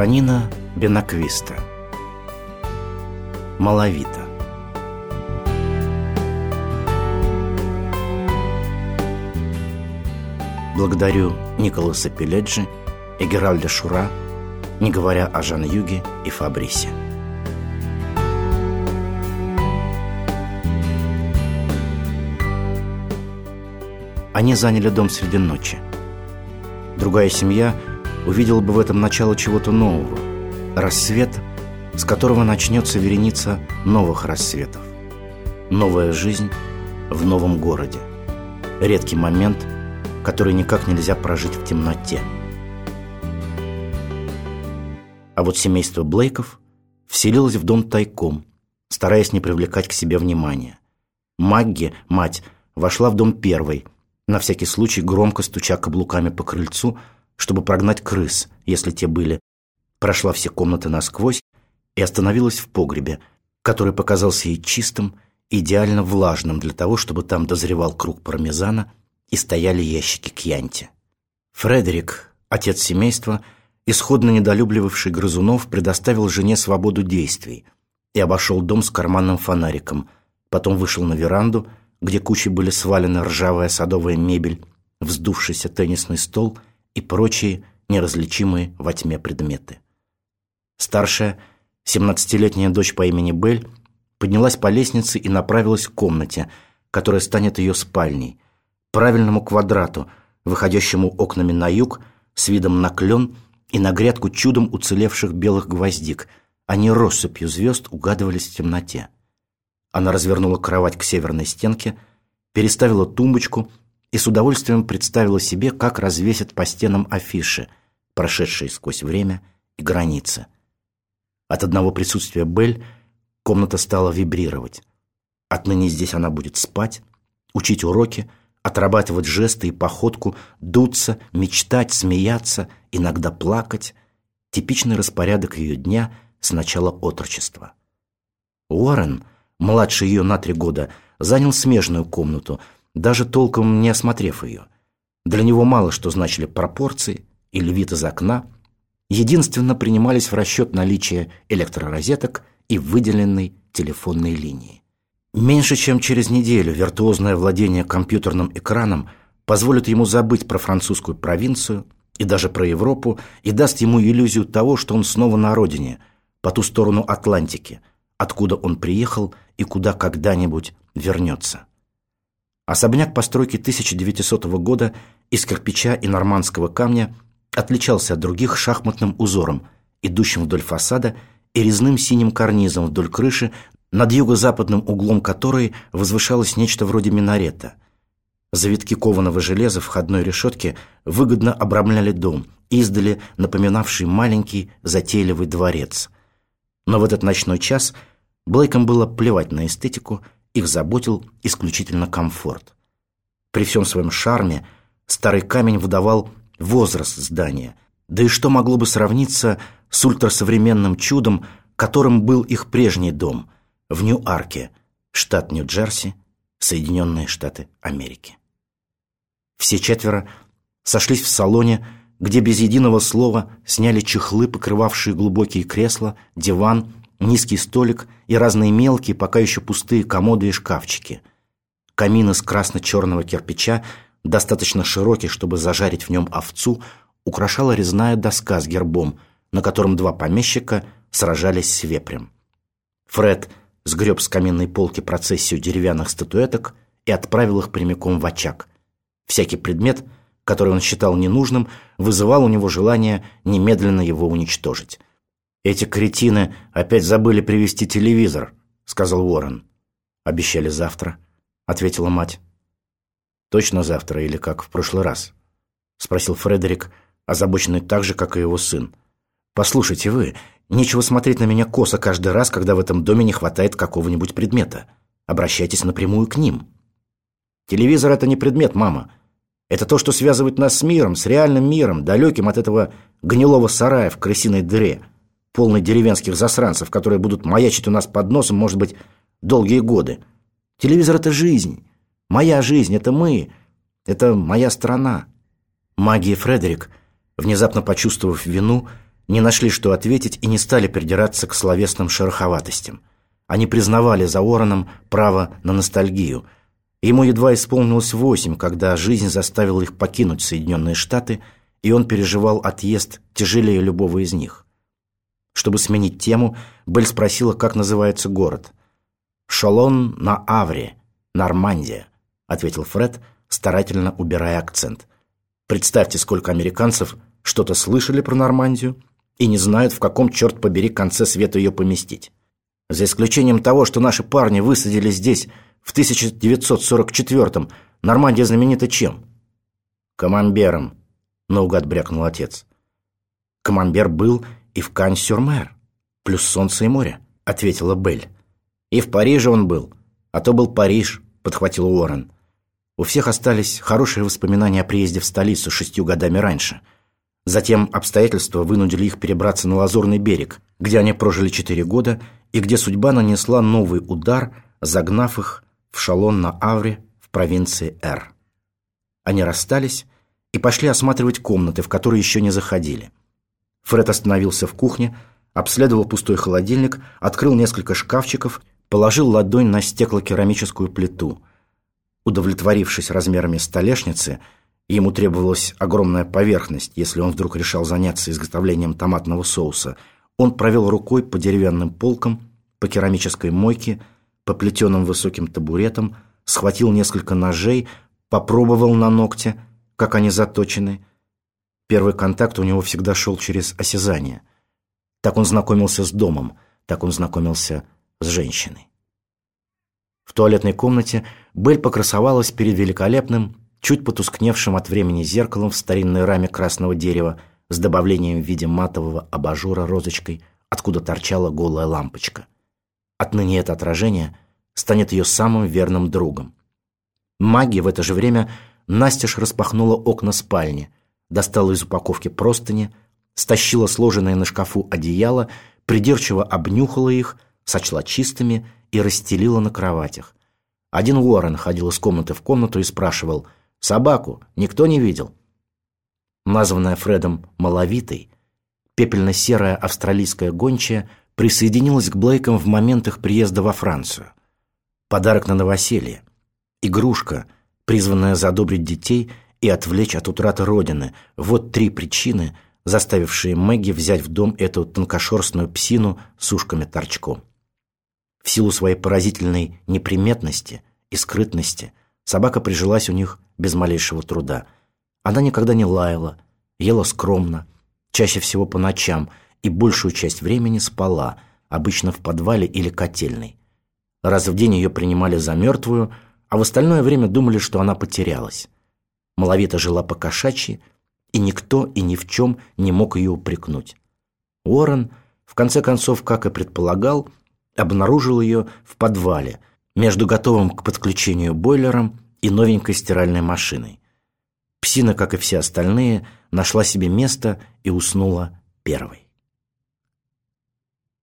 Антонина Бенаквиста Малавита Благодарю Николаса Пеледжи и Геральда Шура, не говоря о Жан-Юге и Фабрисе. Они заняли дом среди ночи. Другая семья увидела бы в этом начало чего-то нового. Рассвет, с которого начнется вереница новых рассветов. Новая жизнь в новом городе. Редкий момент, который никак нельзя прожить в темноте. А вот семейство Блейков вселилось в дом тайком, стараясь не привлекать к себе внимания. Магги, мать, вошла в дом первой – на всякий случай громко стуча каблуками по крыльцу, чтобы прогнать крыс, если те были, прошла все комнаты насквозь и остановилась в погребе, который показался ей чистым, идеально влажным для того, чтобы там дозревал круг пармезана и стояли ящики кьянти. Фредерик, отец семейства, исходно недолюбливавший грызунов, предоставил жене свободу действий и обошел дом с карманным фонариком, потом вышел на веранду – где кучей были свалены ржавая садовая мебель, вздувшийся теннисный стол и прочие неразличимые во тьме предметы. Старшая, семнадцатилетняя дочь по имени Бель, поднялась по лестнице и направилась к комнате, которая станет ее спальней, правильному квадрату, выходящему окнами на юг, с видом на клен и на грядку чудом уцелевших белых гвоздик. Они россыпью звезд угадывались в темноте. Она развернула кровать к северной стенке, переставила тумбочку и с удовольствием представила себе, как развесят по стенам афиши, прошедшие сквозь время и границы. От одного присутствия Бель комната стала вибрировать. Отныне здесь она будет спать, учить уроки, отрабатывать жесты и походку, дуться, мечтать, смеяться, иногда плакать. Типичный распорядок ее дня с начала отрочества. Уоррен – младше ее на три года, занял смежную комнату, даже толком не осмотрев ее. Для него мало что значили пропорции или вид из окна. Единственно принимались в расчет наличие электророзеток и выделенной телефонной линии. Меньше чем через неделю виртуозное владение компьютерным экраном позволит ему забыть про французскую провинцию и даже про Европу и даст ему иллюзию того, что он снова на родине, по ту сторону Атлантики – откуда он приехал и куда когда-нибудь вернется. Особняк постройки 1900 года из кирпича и нормандского камня отличался от других шахматным узором, идущим вдоль фасада и резным синим карнизом вдоль крыши, над юго-западным углом которой возвышалось нечто вроде минарета. Завитки кованого железа входной решетки выгодно обрамляли дом, издали напоминавший маленький затейливый дворец. Но в этот ночной час – Блейкам было плевать на эстетику, их заботил исключительно комфорт. При всем своем шарме старый камень выдавал возраст здания, да и что могло бы сравниться с ультрасовременным чудом, которым был их прежний дом в Нью-Арке, штат Нью-Джерси, Соединенные Штаты Америки. Все четверо сошлись в салоне, где без единого слова сняли чехлы, покрывавшие глубокие кресла, диван низкий столик и разные мелкие, пока еще пустые комоды и шкафчики. Камин из красно-черного кирпича, достаточно широкий, чтобы зажарить в нем овцу, украшала резная доска с гербом, на котором два помещика сражались с вепрем. Фред сгреб с каминной полки процессию деревянных статуэток и отправил их прямиком в очаг. Всякий предмет, который он считал ненужным, вызывал у него желание немедленно его уничтожить. «Эти кретины опять забыли привезти телевизор», — сказал Уоррен. «Обещали завтра», — ответила мать. «Точно завтра или как в прошлый раз?» — спросил Фредерик, озабоченный так же, как и его сын. «Послушайте вы, нечего смотреть на меня косо каждый раз, когда в этом доме не хватает какого-нибудь предмета. Обращайтесь напрямую к ним». «Телевизор — это не предмет, мама. Это то, что связывает нас с миром, с реальным миром, далеким от этого гнилого сарая в крысиной дыре» полный деревенских засранцев, которые будут маячить у нас под носом, может быть, долгие годы. Телевизор — это жизнь. Моя жизнь — это мы. Это моя страна. Магия Фредерик, внезапно почувствовав вину, не нашли, что ответить, и не стали придираться к словесным шероховатостям. Они признавали за Уорреном право на ностальгию. Ему едва исполнилось восемь, когда жизнь заставила их покинуть Соединенные Штаты, и он переживал отъезд тяжелее любого из них. Чтобы сменить тему, Белль спросила, как называется город. «Шалон на Авре, Нормандия», — ответил Фред, старательно убирая акцент. «Представьте, сколько американцев что-то слышали про Нормандию и не знают, в каком, черт побери, конце света ее поместить. За исключением того, что наши парни высадили здесь в 1944-м, Нормандия знаменита чем?» «Камамбером», — наугад брякнул отец. Камамбер был и в Кань-Сюрмер, плюс солнце и море», — ответила Белль. «И в Париже он был, а то был Париж», — подхватил Уоррен. У всех остались хорошие воспоминания о приезде в столицу шестью годами раньше. Затем обстоятельства вынудили их перебраться на Лазурный берег, где они прожили четыре года и где судьба нанесла новый удар, загнав их в шалон на Авре в провинции Р. Они расстались и пошли осматривать комнаты, в которые еще не заходили. Фред остановился в кухне, обследовал пустой холодильник, открыл несколько шкафчиков, положил ладонь на стеклокерамическую плиту. Удовлетворившись размерами столешницы, ему требовалась огромная поверхность, если он вдруг решал заняться изготовлением томатного соуса, он провел рукой по деревянным полкам, по керамической мойке, по плетеным высоким табуретам, схватил несколько ножей, попробовал на ногте, как они заточены – Первый контакт у него всегда шел через осязание. Так он знакомился с домом, так он знакомился с женщиной. В туалетной комнате Белль покрасовалась перед великолепным, чуть потускневшим от времени зеркалом в старинной раме красного дерева с добавлением в виде матового абажура розочкой, откуда торчала голая лампочка. Отныне это отражение станет ее самым верным другом. Магия в это же время настежь распахнула окна спальни – достала из упаковки простыни, стащила сложенное на шкафу одеяло, придирчиво обнюхала их, сочла чистыми и расстелила на кроватях. Один Уоррен ходил из комнаты в комнату и спрашивал «Собаку никто не видел?» Названная Фредом «маловитой», пепельно-серая австралийская гончая присоединилась к Блейкам в момент их приезда во Францию. Подарок на новоселье. Игрушка, призванная задобрить детей – и отвлечь от утраты Родины. Вот три причины, заставившие Мэгги взять в дом эту тонкошерстную псину с ушками-торчком. В силу своей поразительной неприметности и скрытности собака прижилась у них без малейшего труда. Она никогда не лаяла, ела скромно, чаще всего по ночам, и большую часть времени спала, обычно в подвале или котельной. Раз в день ее принимали за мертвую, а в остальное время думали, что она потерялась. Маловито жила по-кошачьи, и никто и ни в чем не мог ее упрекнуть. Уоррен, в конце концов, как и предполагал, обнаружил ее в подвале, между готовым к подключению бойлером и новенькой стиральной машиной. Псина, как и все остальные, нашла себе место и уснула первой.